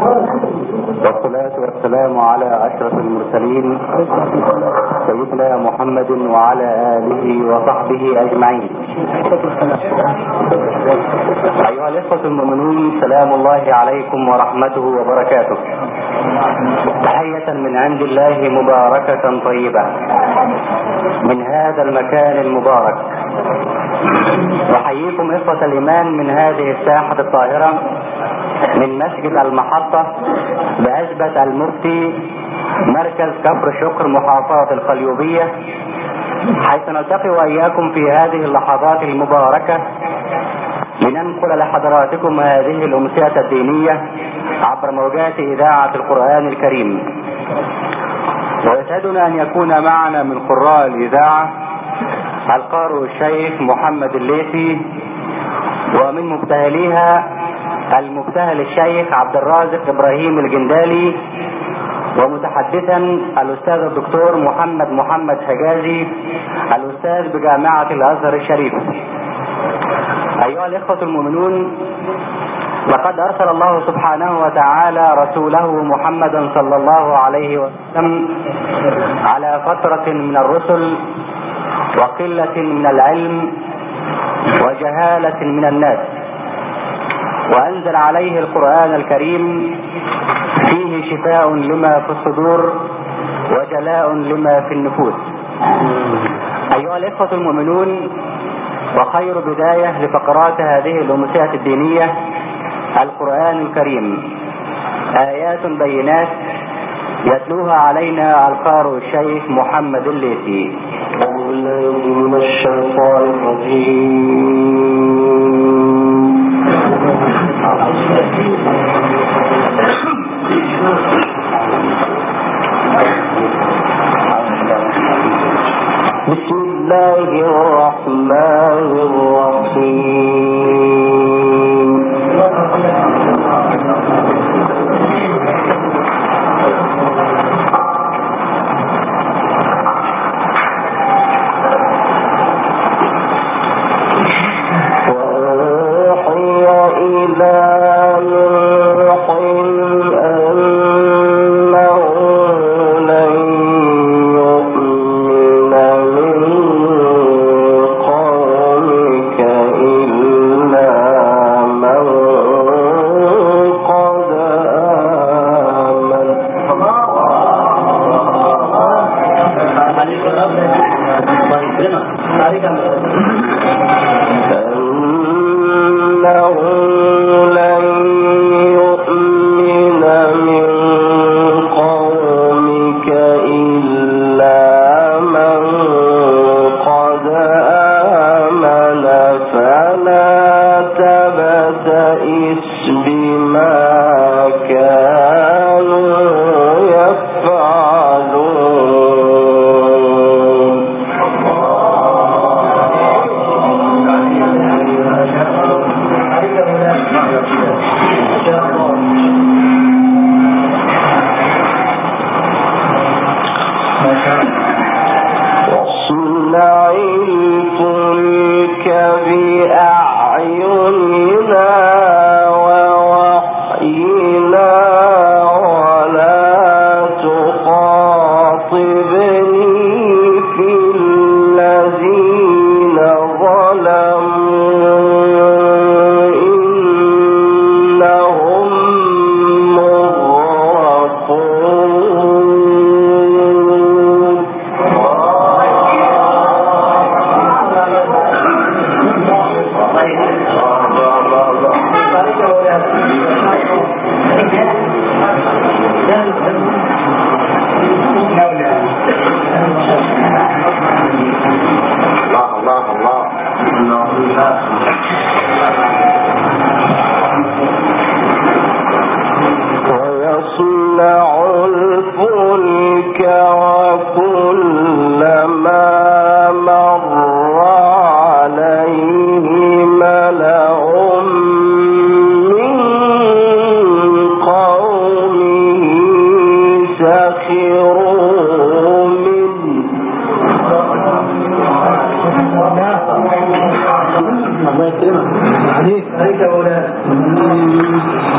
والصلاة والسلام على أشرف المرسلين سيدنا محمد وعلى آله وصحبه أجمعين. أيها الإخوة المؤمنون سلام الله عليكم ورحمته وبركاته. تحية من عند الله مباركة طيبة. من هذا المكان المبارك. أحييكم إخوة الإيمان من هذه الساحة الطاهرة. من مسجد المحطة بعزبة المفتي مركز كفر شكر محافظة القليوبية حيث نلتقي وإياكم في هذه اللحظات المباركة لننقل لحضراتكم هذه الأمسية الدينية عبر موجات إذاعة القرآن الكريم. ويسعدنا أن يكون معنا من قراء الإذاعة القارئ الشيخ محمد الليثي ومن مبتهليها المبتهل الشيخ عبد الرازق إبراهيم الجندالي ومتحدثا الأستاذ الدكتور محمد محمد حجازي الأستاذ بجامعة الأزهر الشريف. أيها الإخوة المؤمنون لقد أرسل الله سبحانه وتعالى رسوله محمدا صلى الله عليه وسلم على فترة من الرسل وقلة من العلم وجهالة من الناس. وأنزل عليه القرآن الكريم فيه شفاء لما في الصدور وجلاء لما في النفوس. أيها الإخوة المؤمنون وخير بداية لفقرات هذه الأمسية الدينية القرآن الكريم. آيات بينات يتلوها علينا القارئ الشيخ محمد الليثي. من الشيطان الرجيم. ہے نا سارے کام عليك عليك يا مولانا.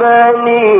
بني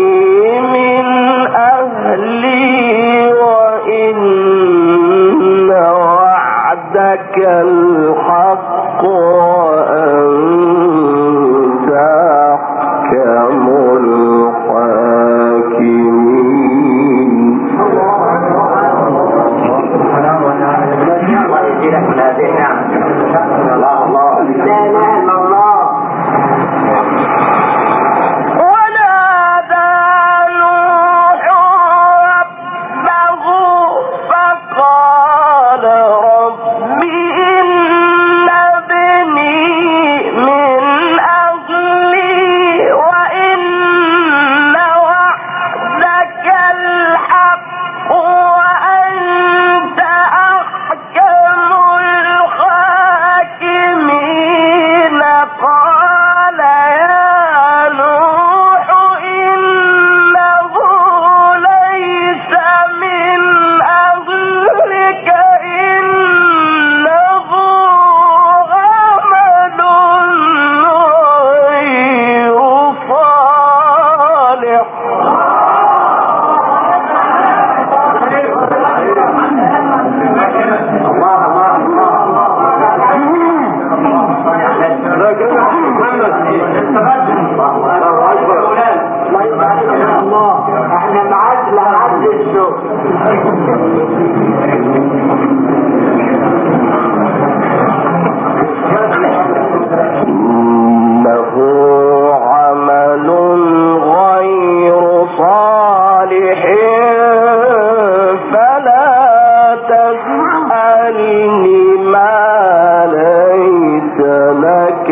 لك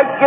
إنك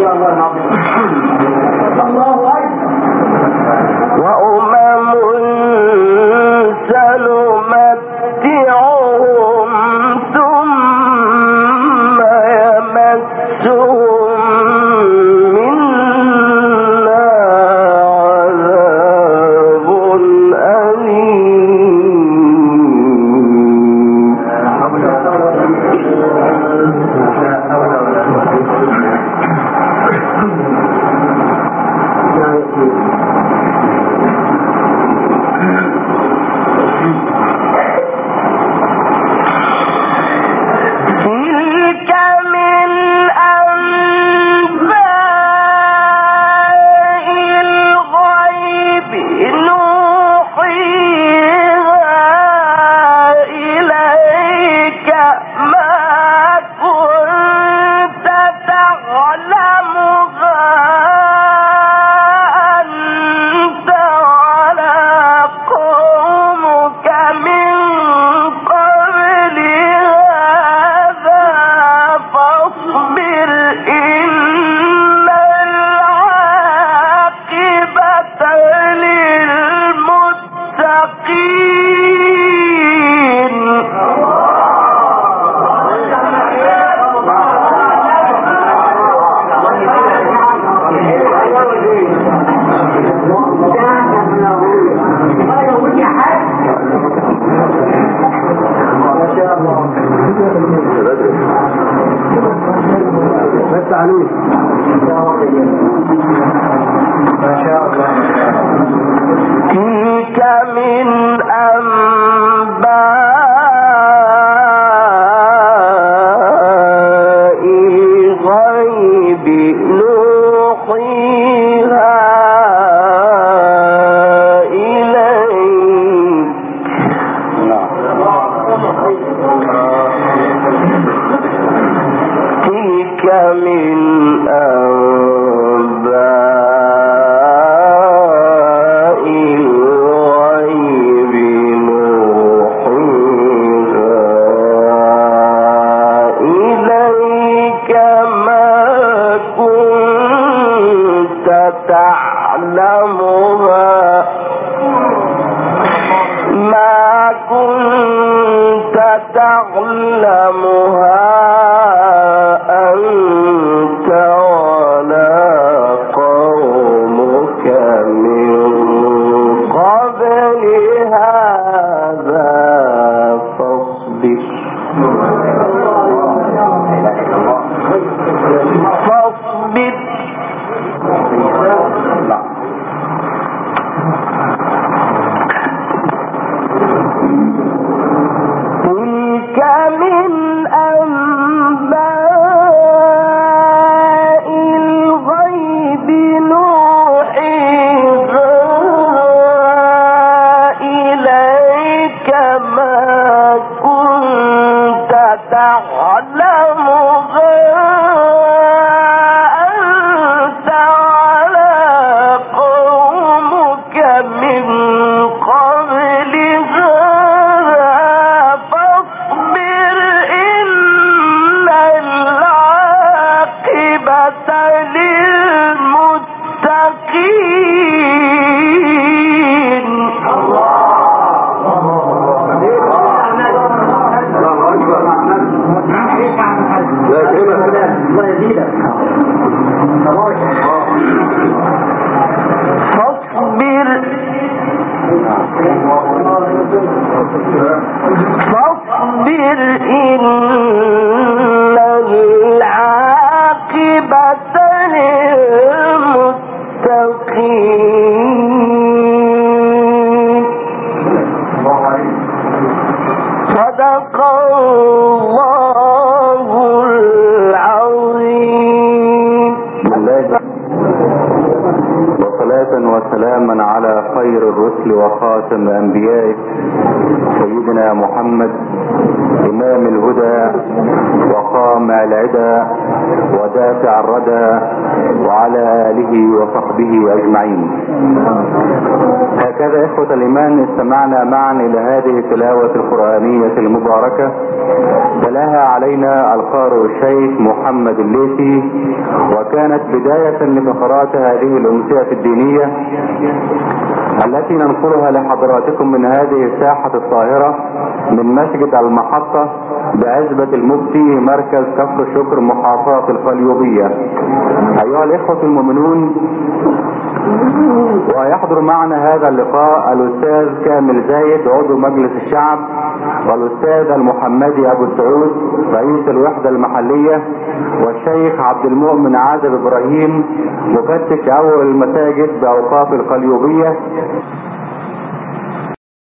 وأمم من أنباء تلي إمام الهدى وقامع العدى ودافع الردى وعلى آله وصحبه أجمعين. هكذا إخوة الإيمان استمعنا معا إلى هذه التلاوة القرآنية المباركة. تلاها علينا القارئ الشيخ محمد الليثي وكانت بداية لفقرات هذه الأمسية الدينية التي ننقلها لحضراتكم من هذه الساحة الطاهرة. من مسجد المحطة بعزبة المفتي مركز كفر شكر محافظة القليوبية أيها الإخوة المؤمنون ويحضر معنا هذا اللقاء الأستاذ كامل زايد عضو مجلس الشعب والأستاذ المحمدي أبو سعود رئيس الوحدة المحلية والشيخ عبد المؤمن عادل إبراهيم مفتش أول المساجد بأوقاف القليوبية